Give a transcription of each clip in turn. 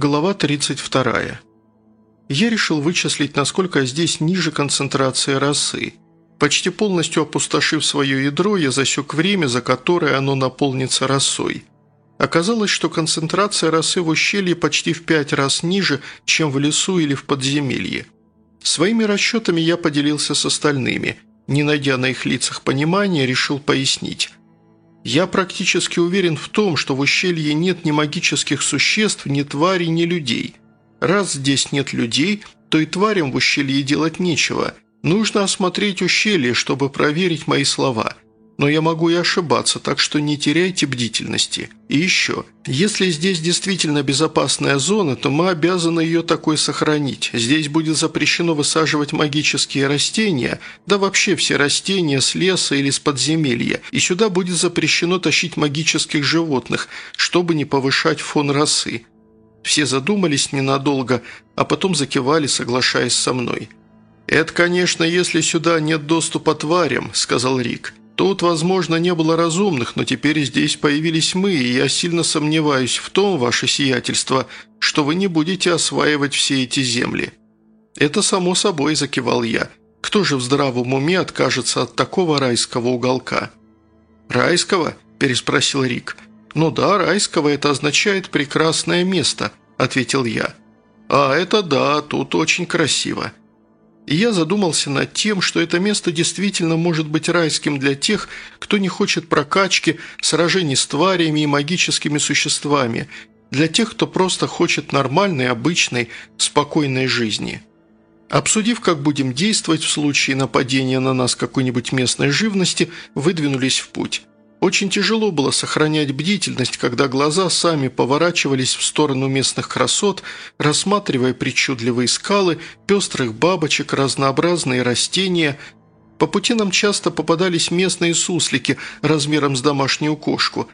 Глава 32. Я решил вычислить, насколько здесь ниже концентрации росы. Почти полностью опустошив свое ядро, я засек время, за которое оно наполнится росой. Оказалось, что концентрация росы в ущелье почти в пять раз ниже, чем в лесу или в подземелье. Своими расчетами я поделился с остальными. Не найдя на их лицах понимания, решил пояснить. Я практически уверен в том, что в ущелье нет ни магических существ, ни тварей, ни людей. Раз здесь нет людей, то и тварям в ущелье делать нечего. Нужно осмотреть ущелье, чтобы проверить мои слова – но я могу и ошибаться, так что не теряйте бдительности. И еще, если здесь действительно безопасная зона, то мы обязаны ее такой сохранить. Здесь будет запрещено высаживать магические растения, да вообще все растения с леса или с подземелья, и сюда будет запрещено тащить магических животных, чтобы не повышать фон росы. Все задумались ненадолго, а потом закивали, соглашаясь со мной. «Это, конечно, если сюда нет доступа тварям», – сказал Рик. Тут, возможно, не было разумных, но теперь здесь появились мы, и я сильно сомневаюсь в том, ваше сиятельство, что вы не будете осваивать все эти земли». «Это само собой», – закивал я. «Кто же в здравом уме откажется от такого райского уголка?» «Райского?» – переспросил Рик. «Ну да, райского – это означает «прекрасное место», – ответил я. «А это да, тут очень красиво и я задумался над тем, что это место действительно может быть райским для тех, кто не хочет прокачки, сражений с тварями и магическими существами, для тех, кто просто хочет нормальной, обычной, спокойной жизни. Обсудив, как будем действовать в случае нападения на нас какой-нибудь местной живности, выдвинулись в путь. Очень тяжело было сохранять бдительность, когда глаза сами поворачивались в сторону местных красот, рассматривая причудливые скалы, пестрых бабочек, разнообразные растения. По пути нам часто попадались местные суслики размером с домашнюю кошку.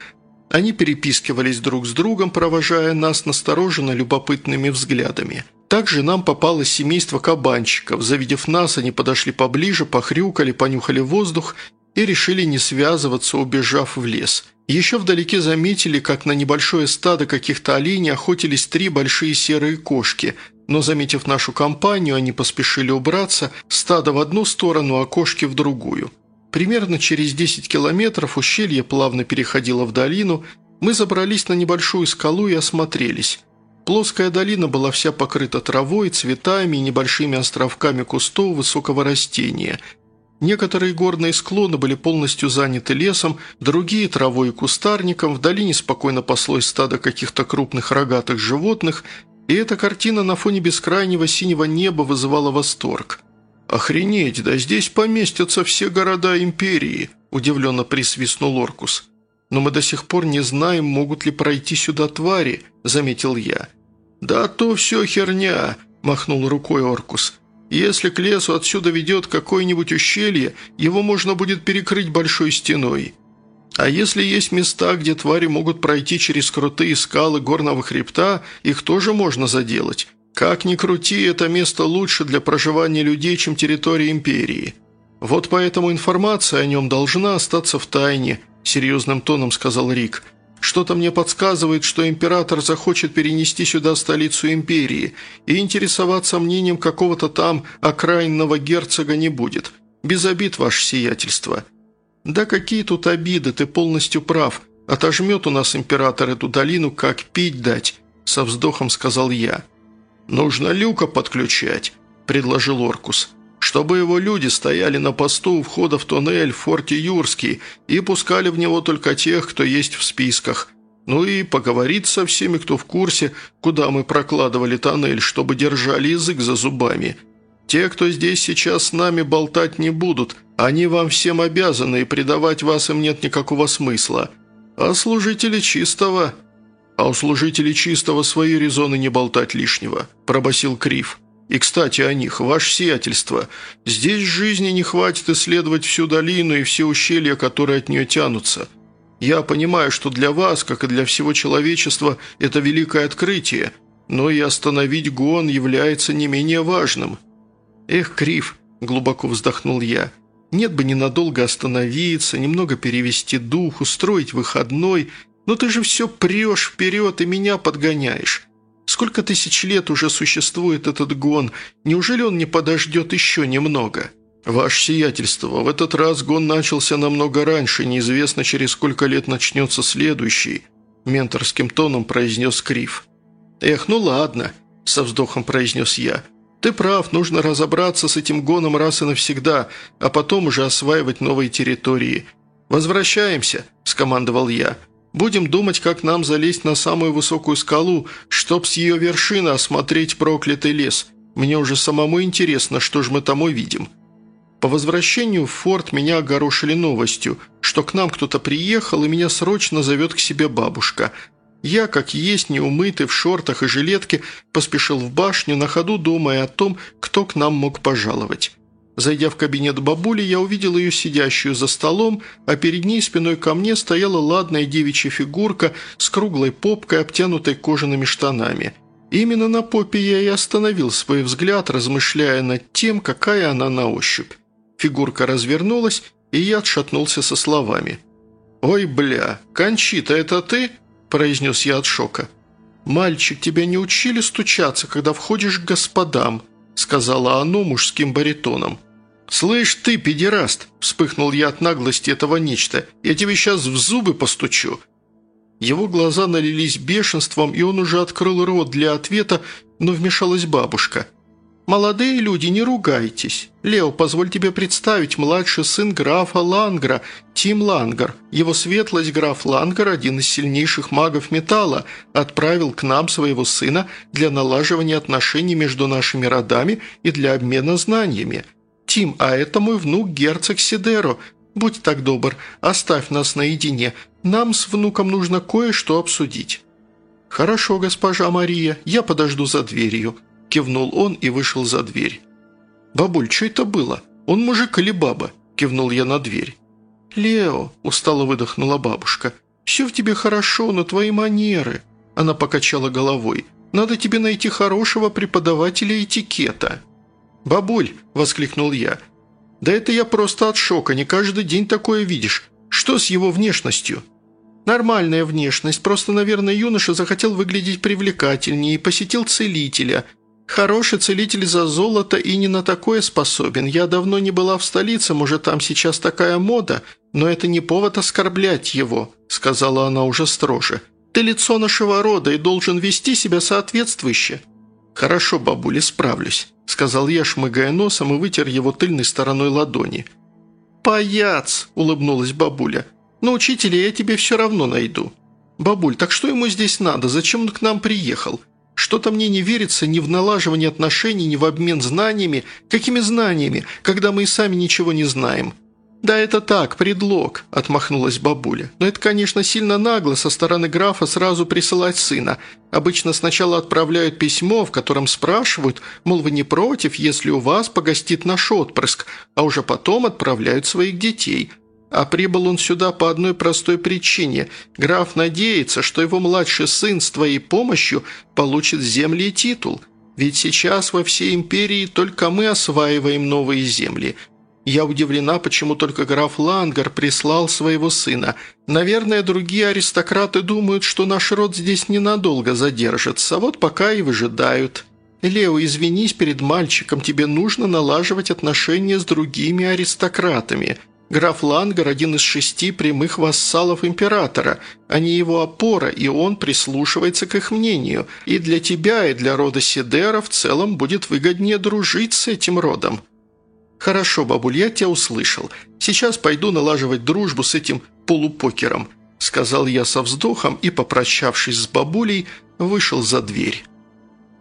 Они перепискивались друг с другом, провожая нас настороженно любопытными взглядами. Также нам попалось семейство кабанчиков. Завидев нас, они подошли поближе, похрюкали, понюхали воздух и решили не связываться, убежав в лес. Еще вдалеке заметили, как на небольшое стадо каких-то оленей охотились три большие серые кошки, но, заметив нашу компанию, они поспешили убраться, стадо в одну сторону, а кошки в другую. Примерно через 10 километров ущелье плавно переходило в долину, мы забрались на небольшую скалу и осмотрелись. Плоская долина была вся покрыта травой, цветами и небольшими островками кустов высокого растения – Некоторые горные склоны были полностью заняты лесом, другие – травой и кустарником, в долине спокойно паслось стадо каких-то крупных рогатых животных, и эта картина на фоне бескрайнего синего неба вызывала восторг. «Охренеть, да здесь поместятся все города империи!» – удивленно присвистнул Оркус. «Но мы до сих пор не знаем, могут ли пройти сюда твари», – заметил я. «Да то все херня», – махнул рукой Оркус. Если к лесу отсюда ведет какое-нибудь ущелье, его можно будет перекрыть большой стеной. А если есть места, где твари могут пройти через крутые скалы горного хребта, их тоже можно заделать. Как ни крути, это место лучше для проживания людей, чем территория империи. Вот поэтому информация о нем должна остаться в тайне», – серьезным тоном сказал Рик – что-то мне подсказывает, что император захочет перенести сюда столицу империи, и интересоваться мнением какого-то там окраинного герцога не будет. Без обид, ваше сиятельство». «Да какие тут обиды, ты полностью прав. Отожмет у нас император эту долину, как пить дать», – со вздохом сказал я. «Нужно люка подключать», – предложил Оркус чтобы его люди стояли на посту у входа в туннель в форте Юрский и пускали в него только тех, кто есть в списках. Ну и поговорить со всеми, кто в курсе, куда мы прокладывали тоннель, чтобы держали язык за зубами. Те, кто здесь сейчас с нами болтать не будут, они вам всем обязаны, и предавать вас им нет никакого смысла. А служители чистого...» «А у служителей чистого свои резоны не болтать лишнего», – пробасил Крив. И, кстати, о них, ваше сиятельство. Здесь жизни не хватит исследовать всю долину и все ущелья, которые от нее тянутся. Я понимаю, что для вас, как и для всего человечества, это великое открытие, но и остановить гон является не менее важным». «Эх, Крив», – глубоко вздохнул я, – «нет бы ненадолго остановиться, немного перевести дух, устроить выходной, но ты же все прешь вперед и меня подгоняешь. Сколько тысяч лет уже существует этот гон? Неужели он не подождет еще немного?» «Ваше сиятельство, в этот раз гон начался намного раньше, неизвестно, через сколько лет начнется следующий», менторским тоном произнес Крив. «Эх, ну ладно», – со вздохом произнес я. «Ты прав, нужно разобраться с этим гоном раз и навсегда, а потом уже осваивать новые территории. Возвращаемся», – скомандовал я. «Будем думать, как нам залезть на самую высокую скалу, чтоб с ее вершины осмотреть проклятый лес. Мне уже самому интересно, что же мы там увидим». По возвращению в форт меня огорошили новостью, что к нам кто-то приехал и меня срочно зовет к себе бабушка – я, как есть, неумытый, в шортах и жилетке, поспешил в башню, на ходу думая о том, кто к нам мог пожаловать. Зайдя в кабинет бабули, я увидел ее сидящую за столом, а перед ней спиной ко мне стояла ладная девичья фигурка с круглой попкой, обтянутой кожаными штанами. Именно на попе я и остановил свой взгляд, размышляя над тем, какая она на ощупь. Фигурка развернулась, и я отшатнулся со словами. «Ой, бля, Кончита, это ты?» произнес я от шока. «Мальчик, тебя не учили стучаться, когда входишь к господам», сказала оно мужским баритоном. «Слышь ты, педераст!» – вспыхнул я от наглости этого нечто. «Я тебе сейчас в зубы постучу!» Его глаза налились бешенством, и он уже открыл рот для ответа, но вмешалась бабушка. «Молодые люди, не ругайтесь. Лео, позволь тебе представить, младший сын графа Лангра, Тим Лангар. Его светлость граф Лангар, один из сильнейших магов металла, отправил к нам своего сына для налаживания отношений между нашими родами и для обмена знаниями. Тим, а это мой внук герцог Сидеро. Будь так добр, оставь нас наедине. Нам с внуком нужно кое-что обсудить». «Хорошо, госпожа Мария, я подожду за дверью», кивнул он и вышел за дверь. «Бабуль, что это было? Он мужик или баба?» – кивнул я на дверь. «Лео», – устало выдохнула бабушка, – «все в тебе хорошо, но твои манеры». Она покачала головой. «Надо тебе найти хорошего преподавателя этикета». «Бабуль», – воскликнул я, – «да это я просто от шока, не каждый день такое видишь. Что с его внешностью?» «Нормальная внешность, просто, наверное, юноша захотел выглядеть привлекательнее и посетил целителя», «Хороший целитель за золото и не на такое способен. Я давно не была в столице, может, там сейчас такая мода, но это не повод оскорблять его», – сказала она уже строже. «Ты лицо нашего рода и должен вести себя соответствующе». «Хорошо, бабуля, справлюсь», – сказал я, шмыгая носом и вытер его тыльной стороной ладони. «Паяц!» – улыбнулась бабуля. «Но учителя я тебе все равно найду». «Бабуль, так что ему здесь надо? Зачем он к нам приехал? Что-то мне не верится ни в налаживание отношений, ни в обмен знаниями. Какими знаниями, когда мы и сами ничего не знаем?» «Да это так, предлог», – отмахнулась бабуля. «Но это, конечно, сильно нагло со стороны графа сразу присылать сына. Обычно сначала отправляют письмо, в котором спрашивают, мол, вы не против, если у вас погостит наш отпрыск, а уже потом отправляют своих детей. А прибыл он сюда по одной простой причине. Граф надеется, что его младший сын с твоей помощью получит земли и титул. Ведь сейчас во всей империи только мы осваиваем новые земли. Я удивлена, почему только граф Лангар прислал своего сына. Наверное, другие аристократы думают, что наш род здесь ненадолго задержится, вот пока и выжидают. Лео, извинись перед мальчиком, тебе нужно налаживать отношения с другими аристократами». Граф Лангар – один из шести прямых вассалов императора. Они его опора, и он прислушивается к их мнению. И для тебя, и для рода Сидера в целом будет выгоднее дружить с этим родом». «Хорошо, бабуль, я тебя услышал. Сейчас пойду налаживать дружбу с этим полупокером», – сказал я со вздохом и, попрощавшись с бабулей, вышел за дверь.